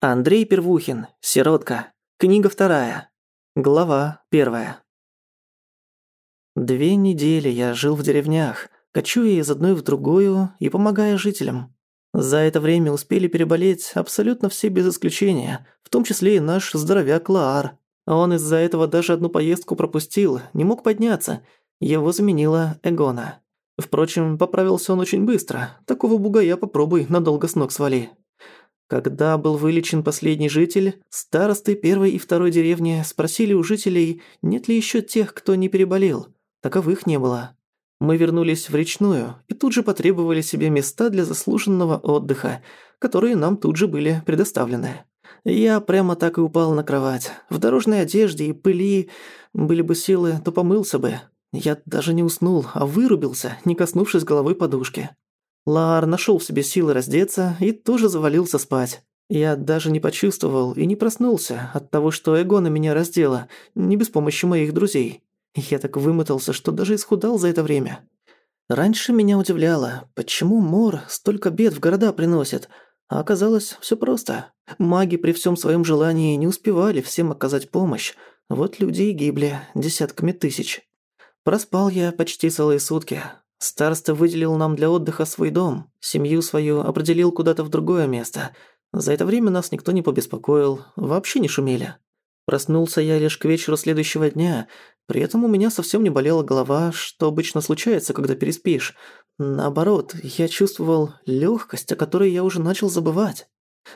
Андрей Первухин. Сиротка. Книга вторая. Глава первая. Две недели я жил в деревнях, кочуя из одной в другую и помогая жителям. За это время успели переболеть абсолютно все без исключения, в том числе и наш здоровяк Лаар. Он из-за этого даже одну поездку пропустил, не мог подняться. Его заменила Эгона. Впрочем, поправился он очень быстро. Такого бугая попробуй надолго с ног свали. Когда был вылечен последний житель, старосты первой и второй деревни спросили у жителей, нет ли еще тех, кто не переболел. Таковых не было. Мы вернулись в речную и тут же потребовали себе места для заслуженного отдыха, которые нам тут же были предоставлены. Я прямо так и упал на кровать. В дорожной одежде и пыли были бы силы, то помылся бы. Я даже не уснул, а вырубился, не коснувшись головой подушки. Лар нашел в себе силы раздеться и тоже завалился спать. Я даже не почувствовал и не проснулся от того, что Эгона меня раздела, не без помощи моих друзей. Я так вымотался, что даже исхудал за это время. Раньше меня удивляло, почему Мор столько бед в города приносит, а оказалось все просто. Маги при всем своем желании не успевали всем оказать помощь, вот люди и гибли десятками тысяч. Проспал я почти целые сутки, Староста выделил нам для отдыха свой дом, семью свою определил куда-то в другое место. За это время нас никто не побеспокоил, вообще не шумели. Проснулся я лишь к вечеру следующего дня, при этом у меня совсем не болела голова, что обычно случается, когда переспишь. Наоборот, я чувствовал легкость, о которой я уже начал забывать.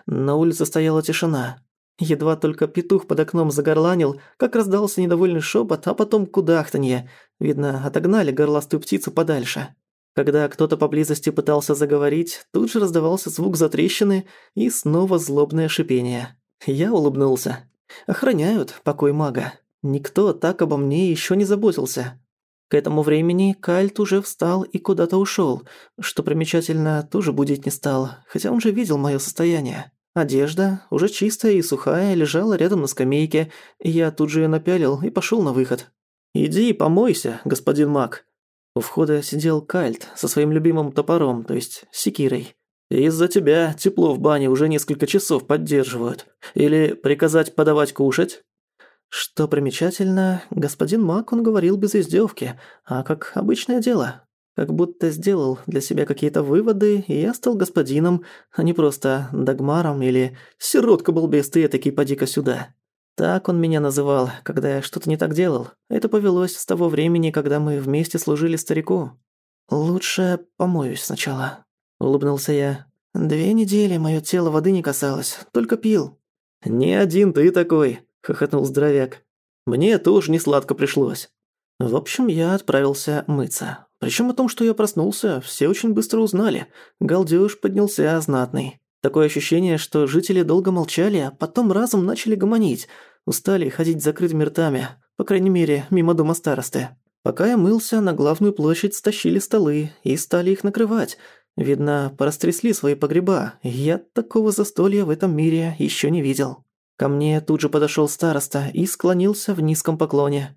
На улице стояла тишина. Едва только петух под окном загорланил, как раздался недовольный шепот, а потом кудахтанье. Видно, отогнали горластую птицу подальше. Когда кто-то поблизости пытался заговорить, тут же раздавался звук затрещины и снова злобное шипение. Я улыбнулся. Охраняют покой мага. Никто так обо мне еще не заботился. К этому времени Кальт уже встал и куда-то ушел, что примечательно, тоже будить не стал, хотя он же видел мое состояние. Одежда, уже чистая и сухая, лежала рядом на скамейке, и я тут же её напялил и пошёл на выход. «Иди помойся, господин маг». У входа сидел Кальт со своим любимым топором, то есть секирой. «Из-за тебя тепло в бане уже несколько часов поддерживают. Или приказать подавать кушать?» Что примечательно, господин Мак он говорил без издевки, а как обычное дело. Как будто сделал для себя какие-то выводы, и я стал господином, а не просто догмаром или «сиротка балбес, таки поди-ка сюда». Так он меня называл, когда я что-то не так делал. Это повелось с того времени, когда мы вместе служили старику. «Лучше помоюсь сначала», — улыбнулся я. «Две недели моё тело воды не касалось, только пил». «Не один ты такой», — хохотнул здоровяк. «Мне тоже не сладко пришлось». В общем, я отправился мыться. Причем о том, что я проснулся, все очень быстро узнали. Галдёж поднялся знатный. Такое ощущение, что жители долго молчали, а потом разом начали гомонить. Устали ходить закрытыми ртами, по крайней мере, мимо дома старосты. Пока я мылся, на главную площадь стащили столы и стали их накрывать. Видно, порастрясли свои погреба. Я такого застолья в этом мире еще не видел. Ко мне тут же подошел староста и склонился в низком поклоне.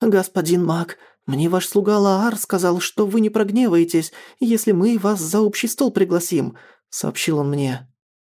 «Господин маг, мне ваш слуга Лаар сказал, что вы не прогневаетесь, если мы вас за общий стол пригласим», — сообщил он мне.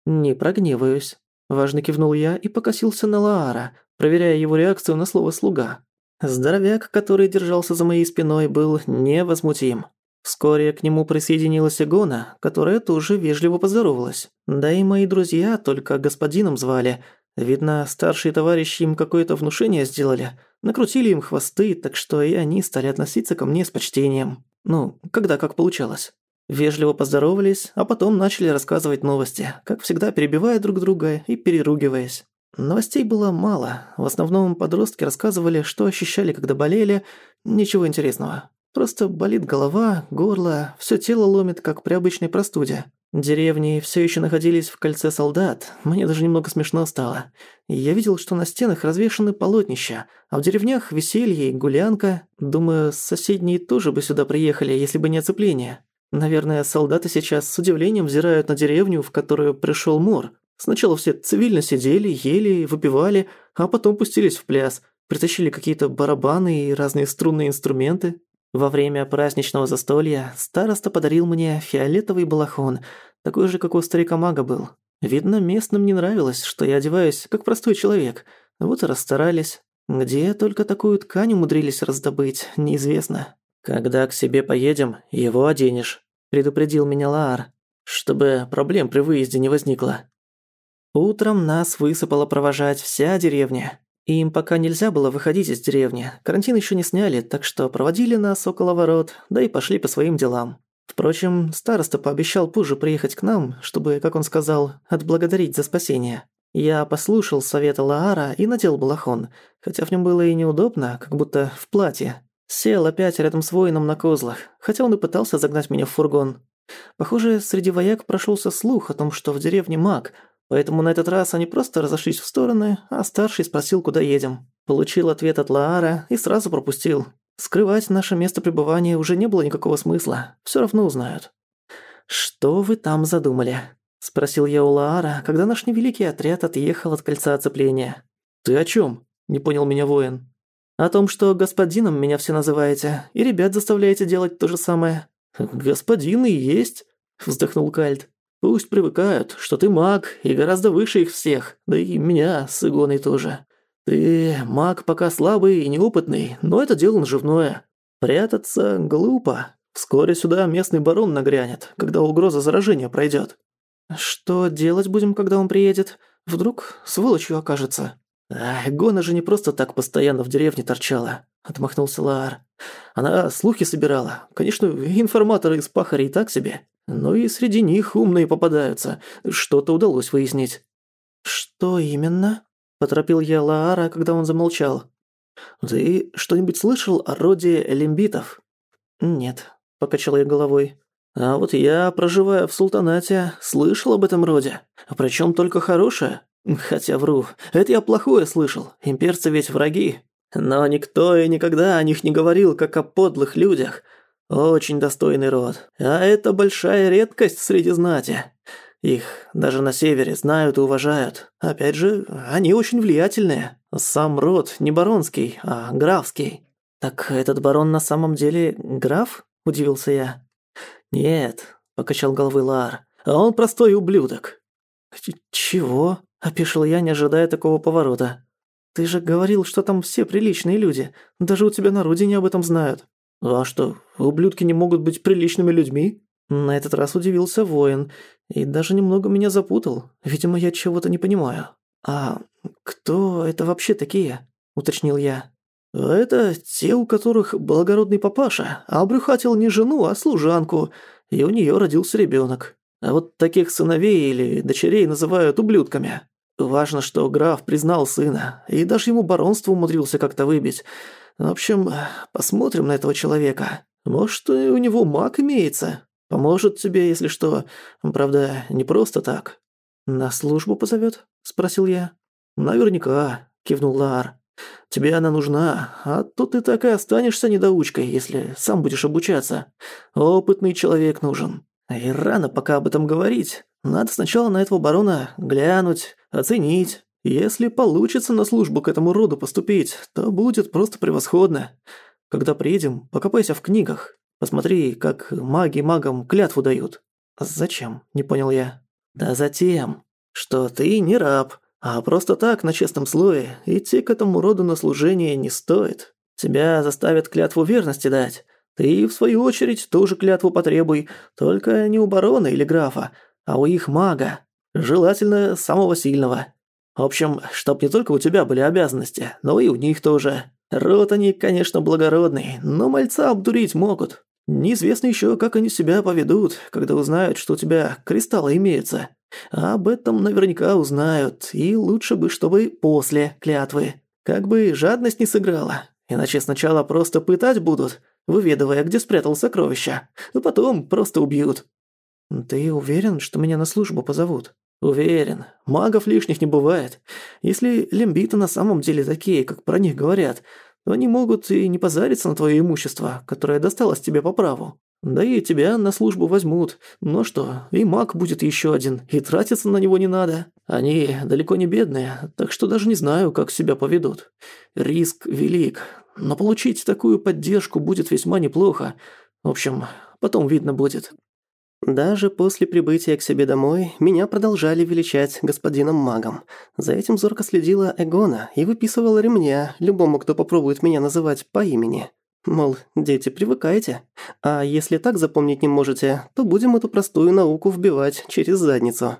«Не прогневаюсь», — важно кивнул я и покосился на Лаара, проверяя его реакцию на слово «слуга». Здоровяк, который держался за моей спиной, был невозмутим. Вскоре к нему присоединилась Игона, которая тоже вежливо поздоровалась. Да и мои друзья только господином звали. Видно, старшие товарищи им какое-то внушение сделали — Накрутили им хвосты, так что и они стали относиться ко мне с почтением. Ну, когда как получалось. Вежливо поздоровались, а потом начали рассказывать новости, как всегда перебивая друг друга и переругиваясь. Новостей было мало. В основном подростки рассказывали, что ощущали, когда болели. Ничего интересного. Просто болит голова, горло, всё тело ломит, как при обычной простуде. Деревни все еще находились в кольце солдат, мне даже немного смешно стало. я видел, что на стенах развешаны полотнища, а в деревнях веселье и гулянка. Думаю, соседние тоже бы сюда приехали, если бы не оцепление. Наверное, солдаты сейчас с удивлением взирают на деревню, в которую пришел мор. Сначала все цивильно сидели, ели, выпивали, а потом пустились в пляс. Притащили какие-то барабаны и разные струнные инструменты. Во время праздничного застолья староста подарил мне фиолетовый балахон, такой же, как у старика-мага был. Видно, местным не нравилось, что я одеваюсь как простой человек. Вот и расстарались. Где только такую ткань умудрились раздобыть, неизвестно. «Когда к себе поедем, его оденешь», – предупредил меня Лаар, чтобы проблем при выезде не возникло. Утром нас высыпала провожать вся деревня. Им пока нельзя было выходить из деревни, карантин еще не сняли, так что проводили нас около ворот, да и пошли по своим делам. Впрочем, староста пообещал позже приехать к нам, чтобы, как он сказал, отблагодарить за спасение. Я послушал совета Лаара и надел балахон, хотя в нем было и неудобно, как будто в платье. Сел опять рядом с воином на козлах, хотя он и пытался загнать меня в фургон. Похоже, среди вояк прошелся слух о том, что в деревне маг, поэтому на этот раз они просто разошлись в стороны, а старший спросил, куда едем. Получил ответ от Лаара и сразу пропустил. Скрывать наше место пребывания уже не было никакого смысла, всё равно узнают. «Что вы там задумали?» – спросил я у Лаара, когда наш невеликий отряд отъехал от кольца оцепления. «Ты о чём?» – не понял меня воин. О том, что господином меня все называете, и ребят заставляете делать то же самое». «Господин и есть», – вздохнул Кальт. «Пусть привыкают, что ты маг и гораздо выше их всех, да и меня с Игоной тоже. Ты маг пока слабый и неопытный, но это дело наживное. Прятаться глупо. Вскоре сюда местный барон нагрянет, когда угроза заражения пройдет. «Что делать будем, когда он приедет? Вдруг сволочью окажется?» «Ах, Гона же не просто так постоянно в деревне торчала», — отмахнулся Лаар. «Она слухи собирала. Конечно, информаторы из пахарей так себе. Но и среди них умные попадаются. Что-то удалось выяснить». «Что именно?» — поторопил я Лаара, когда он замолчал. «Ты что-нибудь слышал о роде лимбитов?» «Нет», — покачал я головой. «А вот я, проживая в султанате, слышал об этом роде. Причем только хорошее. Хотя вру, это я плохое слышал, имперцы ведь враги. Но никто и никогда о них не говорил, как о подлых людях. Очень достойный род. А это большая редкость среди знати. Их даже на севере знают и уважают. Опять же, они очень влиятельные. Сам род не баронский, а графский. Так этот барон на самом деле граф? Удивился я. Нет, покачал головой Лар. Он простой ублюдок. Чего? Опешил я, не ожидая такого поворота. «Ты же говорил, что там все приличные люди. Даже у тебя на родине об этом знают». «А что, ублюдки не могут быть приличными людьми?» На этот раз удивился воин и даже немного меня запутал. Видимо, я чего-то не понимаю. «А кто это вообще такие?» – уточнил я. «Это те, у которых благородный папаша обрюхатил не жену, а служанку, и у нее родился ребенок. А вот таких сыновей или дочерей называют ублюдками. Важно, что граф признал сына, и даже ему баронство умудрился как-то выбить. В общем, посмотрим на этого человека. Может, у него маг имеется. Поможет тебе, если что. Правда, не просто так. «На службу позовет? спросил я. «Наверняка», – кивнул Лаар. «Тебе она нужна, а то ты так и останешься недоучкой, если сам будешь обучаться. Опытный человек нужен. И рано пока об этом говорить. Надо сначала на этого барона глянуть, оценить. Если получится на службу к этому роду поступить, то будет просто превосходно. Когда приедем, покопайся в книгах. Посмотри, как маги магам клятву дают. Зачем? Не понял я. Да затем, что ты не раб, а просто так на честном слое идти к этому роду на служение не стоит. Тебя заставят клятву верности дать. Ты, в свою очередь, тоже клятву потребуй, только не у барона или графа, а у их мага. Желательно самого сильного. В общем, чтоб не только у тебя были обязанности, но и у них тоже. Рот они, конечно, благородный, но мальца обдурить могут. Неизвестно еще, как они себя поведут, когда узнают, что у тебя кристаллы имеются. А об этом наверняка узнают, и лучше бы, чтобы после клятвы. Как бы жадность не сыграла. Иначе сначала просто пытать будут, выведывая, где спрятал сокровища, а потом просто убьют. «Ты уверен, что меня на службу позовут?» «Уверен. Магов лишних не бывает. Если лимбиты на самом деле такие, как про них говорят, то они могут и не позариться на твое имущество, которое досталось тебе по праву. Да и тебя на службу возьмут. Ну что, и маг будет еще один, и тратиться на него не надо. Они далеко не бедные, так что даже не знаю, как себя поведут. Риск велик, но получить такую поддержку будет весьма неплохо. В общем, потом видно будет». Даже после прибытия к себе домой меня продолжали величать господином магом. За этим зорко следила Эгона и выписывала ремня любому, кто попробует меня называть по имени. Мол, дети, привыкайте. А если так запомнить не можете, то будем эту простую науку вбивать через задницу.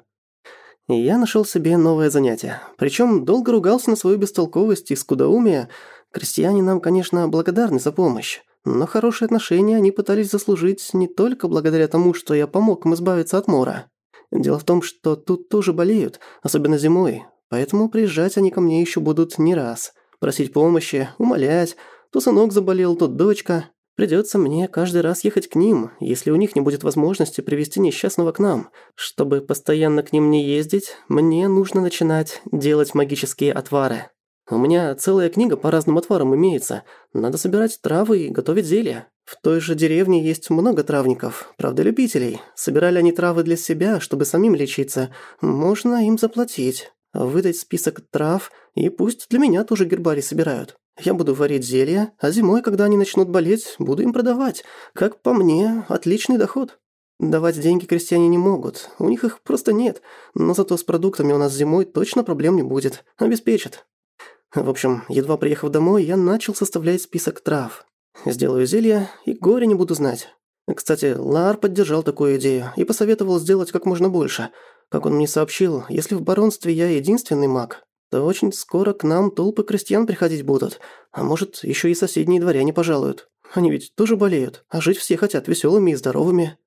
Я нашел себе новое занятие. Причем долго ругался на свою бестолковость и скудоумие. Крестьяне нам, конечно, благодарны за помощь. Но хорошие отношения они пытались заслужить не только благодаря тому, что я помог им избавиться от мора. Дело в том, что тут тоже болеют, особенно зимой, поэтому приезжать они ко мне еще будут не раз. Просить помощи, умолять, то сынок заболел, то дочка. Придется мне каждый раз ехать к ним, если у них не будет возможности привести несчастного к нам. Чтобы постоянно к ним не ездить, мне нужно начинать делать магические отвары. У меня целая книга по разным отварам имеется. Надо собирать травы и готовить зелья. В той же деревне есть много травников, правда любителей. Собирали они травы для себя, чтобы самим лечиться. Можно им заплатить. Выдать список трав, и пусть для меня тоже гербарий собирают. Я буду варить зелья, а зимой, когда они начнут болеть, буду им продавать. Как по мне, отличный доход. Давать деньги крестьяне не могут, у них их просто нет. Но зато с продуктами у нас зимой точно проблем не будет. Обеспечат. В общем, едва приехав домой, я начал составлять список трав. Сделаю зелье и горе не буду знать. Кстати, Лар поддержал такую идею и посоветовал сделать как можно больше. Как он мне сообщил, если в баронстве я единственный маг, то очень скоро к нам толпы крестьян приходить будут, а может, еще и соседние дворяне пожалуют. Они ведь тоже болеют, а жить все хотят веселыми и здоровыми.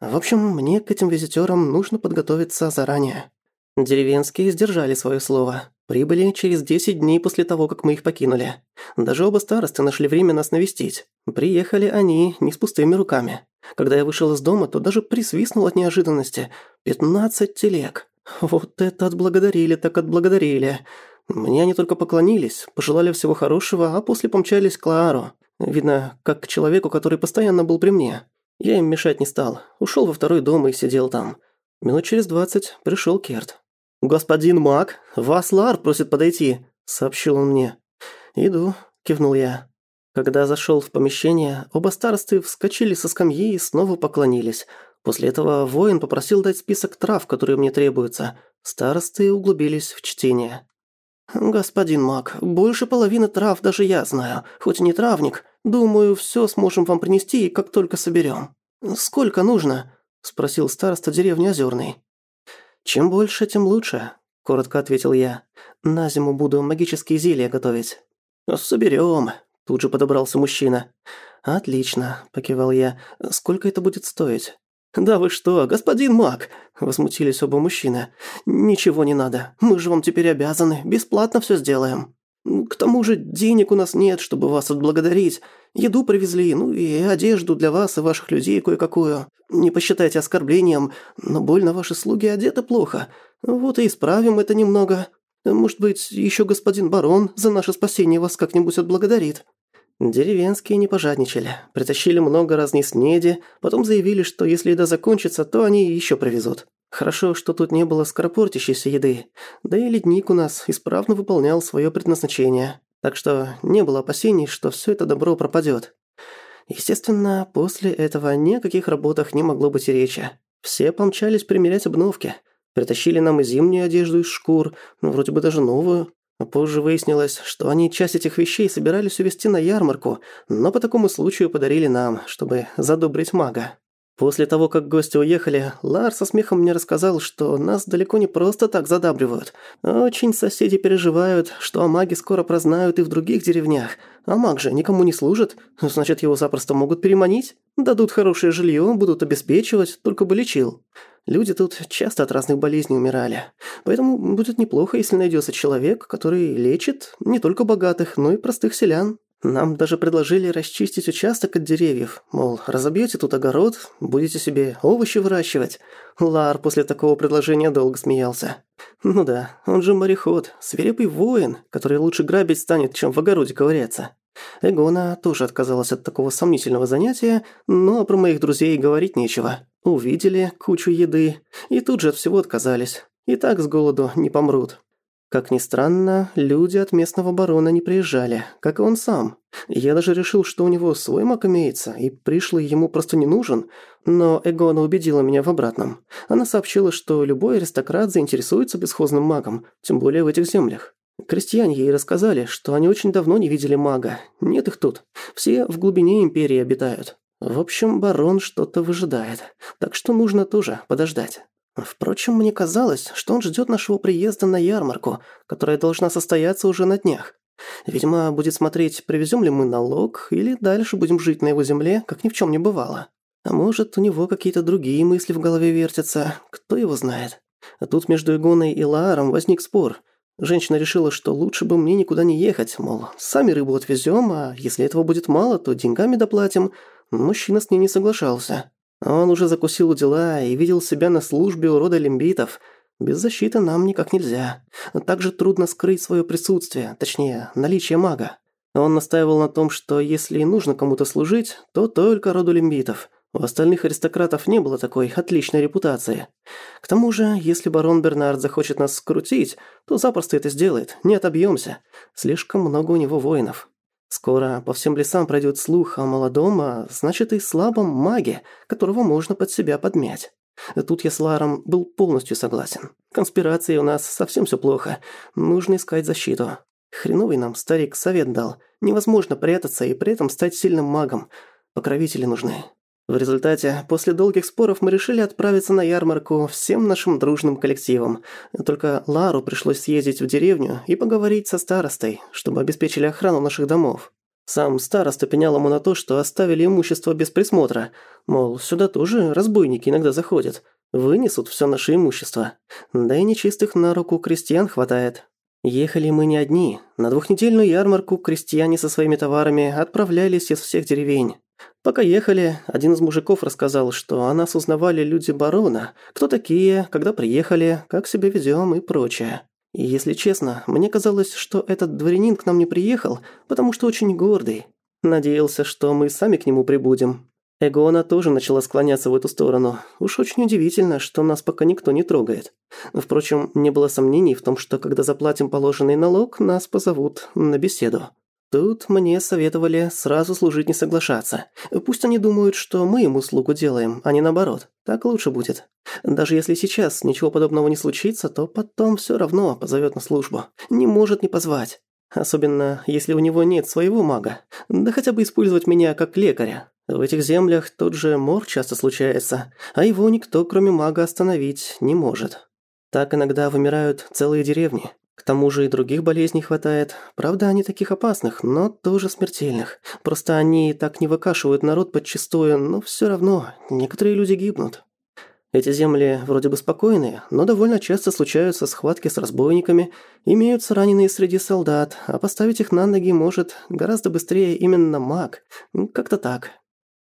В общем, мне к этим визитерам нужно подготовиться заранее. Деревенские сдержали свое слово. Прибыли через 10 дней после того, как мы их покинули. Даже оба старосты нашли время нас навестить. Приехали они не с пустыми руками. Когда я вышел из дома, то даже присвистнул от неожиданности. 15 телег. Вот это отблагодарили, так отблагодарили. Мне они только поклонились, пожелали всего хорошего, а после помчались к Лаару. Видно, как к человеку, который постоянно был при мне. Я им мешать не стал. Ушел во второй дом и сидел там. Минут через двадцать пришел Керт. «Господин Мак, вас Лар просит подойти», — сообщил он мне. «Иду», — кивнул я. Когда зашел в помещение, оба старосты вскочили со скамьи и снова поклонились. После этого воин попросил дать список трав, которые мне требуются. Старосты углубились в чтение. «Господин Мак, больше половины трав даже я знаю, хоть и не травник. Думаю, все сможем вам принести, как только соберем. Сколько нужно?» – спросил староста деревни Озерный. «Чем больше, тем лучше», – коротко ответил я. «На зиму буду магические зелья готовить». «Соберем», – тут же подобрался мужчина. «Отлично», – покивал я. «Сколько это будет стоить?» «Да вы что, господин маг!» – возмутились оба мужчины. «Ничего не надо, мы же вам теперь обязаны, бесплатно все сделаем. К тому же денег у нас нет, чтобы вас отблагодарить. Еду привезли, ну и одежду для вас и ваших людей кое-какую. Не посчитайте оскорблением, но больно ваши слуги одеты плохо. Вот и исправим это немного. Может быть, еще господин барон за наше спасение вас как-нибудь отблагодарит». Деревенские не пожадничали, притащили много разной снеди, потом заявили, что если еда закончится, то они еще привезут. Хорошо, что тут не было скоропортящейся еды, да и ледник у нас исправно выполнял свое предназначение, так что не было опасений, что все это добро пропадет. Естественно, после этого о каких работах не могло быть речи. Все помчались примерять обновки. Притащили нам и зимнюю одежду из шкур, ну, вроде бы даже новую. Позже выяснилось, что они часть этих вещей собирались увезти на ярмарку, но по такому случаю подарили нам, чтобы задобрить мага. После того, как гости уехали, Лар со смехом мне рассказал, что нас далеко не просто так задабривают. Очень соседи переживают, что о маге скоро прознают и в других деревнях. А маг же никому не служит, значит, его запросто могут переманить. Дадут хорошее жилье, будут обеспечивать, только бы лечил. Люди тут часто от разных болезней умирали. Поэтому будет неплохо, если найдется человек, который лечит не только богатых, но и простых селян. Нам даже предложили расчистить участок от деревьев. Мол, разобьете тут огород, будете себе овощи выращивать. Лар после такого предложения долго смеялся. Ну да, он же мореход, свирепый воин, который лучше грабить станет, чем в огороде ковыряться. Эгона тоже отказалась от такого сомнительного занятия, но про моих друзей говорить нечего. Увидели кучу еды и тут же от всего отказались. И так с голоду не помрут. Как ни странно, люди от местного барона не приезжали, как и он сам. Я даже решил, что у него свой маг имеется, и пришлый ему просто не нужен, но Эгона убедила меня в обратном. Она сообщила, что любой аристократ заинтересуется бесхозным магом, тем более в этих землях. Крестьяне ей рассказали, что они очень давно не видели мага. Нет их тут. Все в глубине империи обитают. В общем, барон что-то выжидает, так что нужно тоже подождать. Впрочем, мне казалось, что он ждет нашего приезда на ярмарку, которая должна состояться уже на днях. Видимо, будет смотреть, привезем ли мы налог, или дальше будем жить на его земле, как ни в чем не бывало. А может, у него какие-то другие мысли в голове вертятся, кто его знает. А тут между Игоной и Лааром возник спор. Женщина решила, что лучше бы мне никуда не ехать, мол, сами рыбу отвезем, а если этого будет мало, то деньгами доплатим. Мужчина с ней не соглашался. Он уже закусил дела и видел себя на службе у рода лимбитов. Без защиты нам никак нельзя. Также трудно скрыть свое присутствие, точнее, наличие мага. Он настаивал на том, что если и нужно кому-то служить, то только роду лимбитов. У остальных аристократов не было такой отличной репутации. К тому же, если барон Бернард захочет нас скрутить, то запросто это сделает, не отобьемся. Слишком много у него воинов. Скоро по всем лесам пройдет слух о молодом, а значит и слабом маге, которого можно под себя подмять. Тут я с Ларом был полностью согласен. Конспирации у нас совсем все плохо. Нужно искать защиту. Хреновый нам старик совет дал. Невозможно прятаться и при этом стать сильным магом. Покровители нужны. В результате, после долгих споров мы решили отправиться на ярмарку всем нашим дружным коллективом. Только Лару пришлось съездить в деревню и поговорить со старостой, чтобы обеспечили охрану наших домов. Сам староста пенял ему на то, что оставили имущество без присмотра. Мол, сюда тоже разбойники иногда заходят. Вынесут все наше имущество. Да и нечистых на руку крестьян хватает. Ехали мы не одни. На двухнедельную ярмарку крестьяне со своими товарами отправлялись из всех деревень. Пока ехали, один из мужиков рассказал, что о нас узнавали люди барона, кто такие, когда приехали, как себя ведем и прочее. И если честно, мне казалось, что этот дворянин к нам не приехал, потому что очень гордый. Надеялся, что мы сами к нему прибудем. Эгона тоже начала склоняться в эту сторону. Уж очень удивительно, что нас пока никто не трогает. Впрочем, не было сомнений в том, что когда заплатим положенный налог, нас позовут на беседу. Тут мне советовали сразу служить не соглашаться. Пусть они думают, что мы им услугу делаем, а не наоборот. Так лучше будет. Даже если сейчас ничего подобного не случится, то потом все равно позовет на службу. Не может не позвать. Особенно, если у него нет своего мага. Да хотя бы использовать меня как лекаря. В этих землях тот же мор часто случается, а его никто, кроме мага, остановить не может. Так иногда вымирают целые деревни. К тому же и других болезней хватает. Правда, они таких опасных, но тоже смертельных. Просто они так не выкашивают народ подчистую, но все равно некоторые люди гибнут. Эти земли вроде бы спокойные, но довольно часто случаются схватки с разбойниками, имеются раненые среди солдат, а поставить их на ноги может гораздо быстрее именно маг. Как-то так.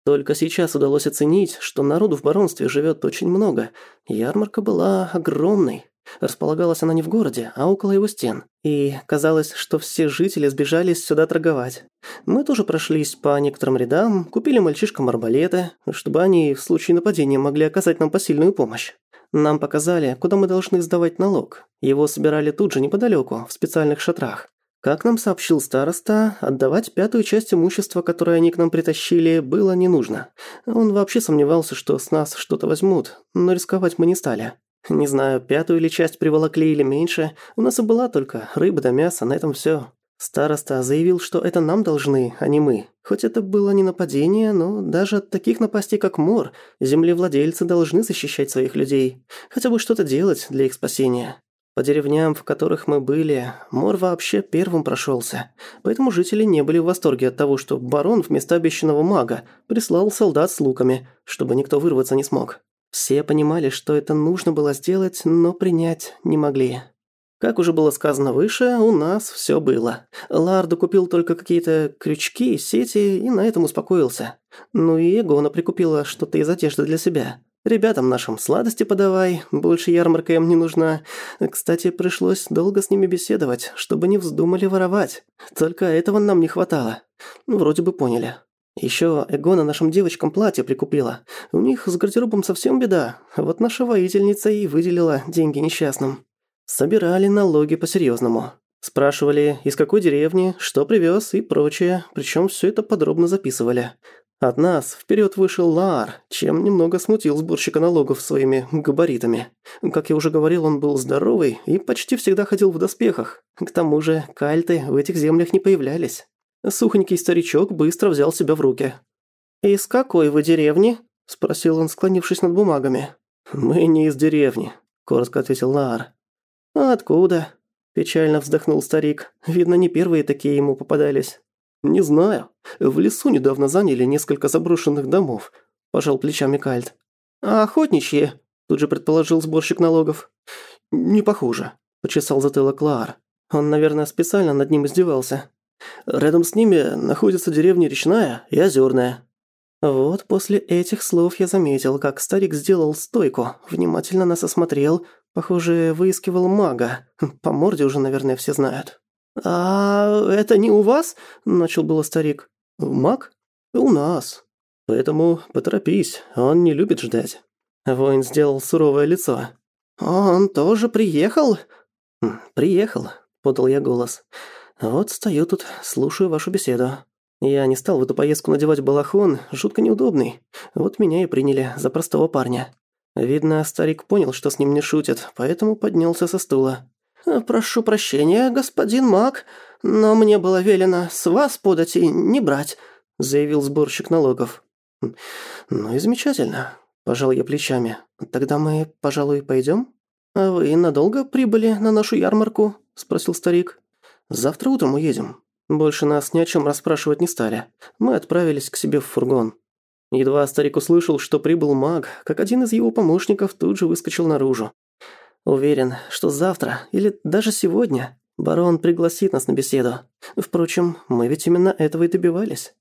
Только сейчас удалось оценить, что народу в баронстве живет очень много. Ярмарка была огромной. Располагалась она не в городе, а около его стен. И казалось, что все жители сбежались сюда торговать. Мы тоже прошлись по некоторым рядам, купили мальчишкам арбалеты, чтобы они в случае нападения могли оказать нам посильную помощь. Нам показали, куда мы должны сдавать налог. Его собирали тут же неподалеку, в специальных шатрах. Как нам сообщил староста, отдавать пятую часть имущества, которое они к нам притащили, было не нужно. Он вообще сомневался, что с нас что-то возьмут, но рисковать мы не стали. Не знаю, пятую или часть приволокли или меньше, у нас и была только рыба да мясо, на этом всё. Староста заявил, что это нам должны, а не мы. Хоть это было не нападение, но даже от таких напастей, как мор, землевладельцы должны защищать своих людей. Хотя бы что-то делать для их спасения. По деревням, в которых мы были, мор вообще первым прошёлся. Поэтому жители не были в восторге от того, что барон вместо обещанного мага прислал солдат с луками, чтобы никто вырваться не смог. Все понимали, что это нужно было сделать, но принять не могли. Как уже было сказано выше, у нас все было. Ларду купил только какие-то крючки, сети и на этом успокоился. Ну и Егона прикупила что-то из одежды для себя. Ребятам нашим сладости подавай, больше ярмарка им не нужна. Кстати, пришлось долго с ними беседовать, чтобы не вздумали воровать. Только этого нам не хватало. Вроде бы поняли. Еще Эгона нашим девочкам платье прикупила. У них с гардеробом совсем беда. Вот наша воительница и выделила деньги несчастным. Собирали налоги по-серьезному. Спрашивали, из какой деревни, что привез и прочее, причем все это подробно записывали. От нас вперед вышел Лаар, чем немного смутил сборщика налогов своими габаритами. Как я уже говорил, он был здоровый и почти всегда ходил в доспехах. К тому же кальты в этих землях не появлялись. Сухонький старичок быстро взял себя в руки. «Из какой вы деревни?» – спросил он, склонившись над бумагами. «Мы не из деревни», – коротко ответил Лаар. «А откуда?» – печально вздохнул старик. «Видно, не первые такие ему попадались». «Не знаю. В лесу недавно заняли несколько заброшенных домов», – пожал плечами Кальт. «А охотничьи?» – тут же предположил сборщик налогов. «Не похоже», – почесал затылок Лаар. Он, наверное, специально над ним издевался. «Рядом с ними находится деревня Речная и Озерная». Вот после этих слов я заметил, как старик сделал стойку, внимательно нас осмотрел, похоже, выискивал мага. По морде уже, наверное, все знают. «А это не у вас?» – начал было старик. «Маг? У нас. Поэтому поторопись, он не любит ждать». Воин сделал суровое лицо. «Он тоже приехал?» «Хм, «Приехал», – подал я голос. «Вот стою тут, слушаю вашу беседу. Я не стал в эту поездку надевать балахон, жутко неудобный. Вот меня и приняли за простого парня». Видно, старик понял, что с ним не шутят, поэтому поднялся со стула. «Прошу прощения, господин Мак, но мне было велено с вас подать и не брать», заявил сборщик налогов. «Ну и замечательно», – пожал я плечами. «Тогда мы, пожалуй, пойдем?» «А вы надолго прибыли на нашу ярмарку?» – спросил старик. «Завтра утром уедем». Больше нас ни о чем расспрашивать не стали. Мы отправились к себе в фургон. Едва старик услышал, что прибыл маг, как один из его помощников тут же выскочил наружу. Уверен, что завтра или даже сегодня барон пригласит нас на беседу. Впрочем, мы ведь именно этого и добивались.